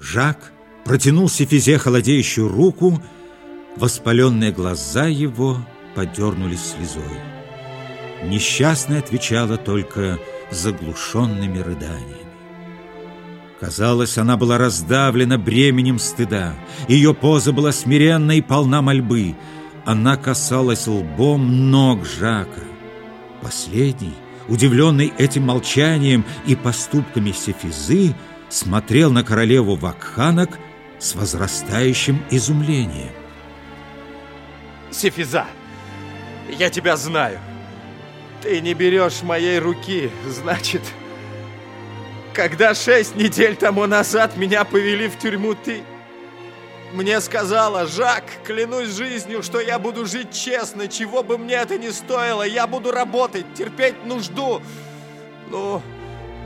Жак протянул Сефизе холодеющую руку, воспаленные глаза его подернулись слезой. Несчастная отвечала только заглушенными рыданиями. Казалось, она была раздавлена бременем стыда. Ее поза была смиренна и полна мольбы. Она касалась лбом ног Жака. Последний, удивленный этим молчанием и поступками Сефизы, смотрел на королеву Вакханок с возрастающим изумлением. Сефиза, я тебя знаю. Ты не берешь моей руки, значит... Когда шесть недель тому назад меня повели в тюрьму, ты мне сказала, Жак, клянусь жизнью, что я буду жить честно, чего бы мне это ни стоило, я буду работать, терпеть нужду. Ну,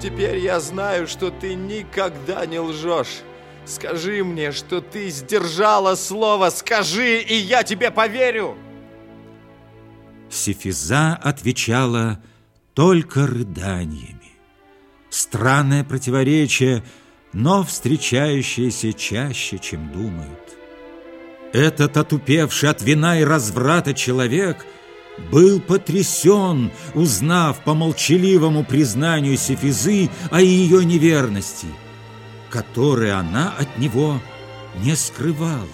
теперь я знаю, что ты никогда не лжешь. Скажи мне, что ты сдержала слово, скажи, и я тебе поверю. Сифиза отвечала только рыданиями. Странное противоречие – но встречающиеся чаще, чем думают. Этот отупевший от вина и разврата человек был потрясен, узнав по молчаливому признанию Сефизы о ее неверности, которой она от него не скрывала.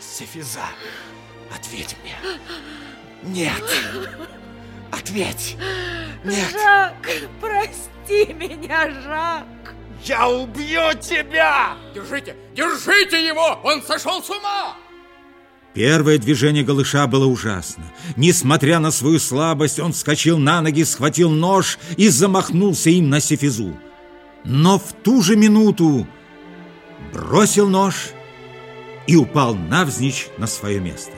Сефиза, ответь мне. Нет, ответь. Нет. Жак, прости меня, Жак. Я убью тебя! Держите, держите его! Он сошел с ума! Первое движение голыша было ужасно. Несмотря на свою слабость, он вскочил на ноги, схватил нож и замахнулся им на Сефизу. Но в ту же минуту бросил нож и упал навзничь на свое место.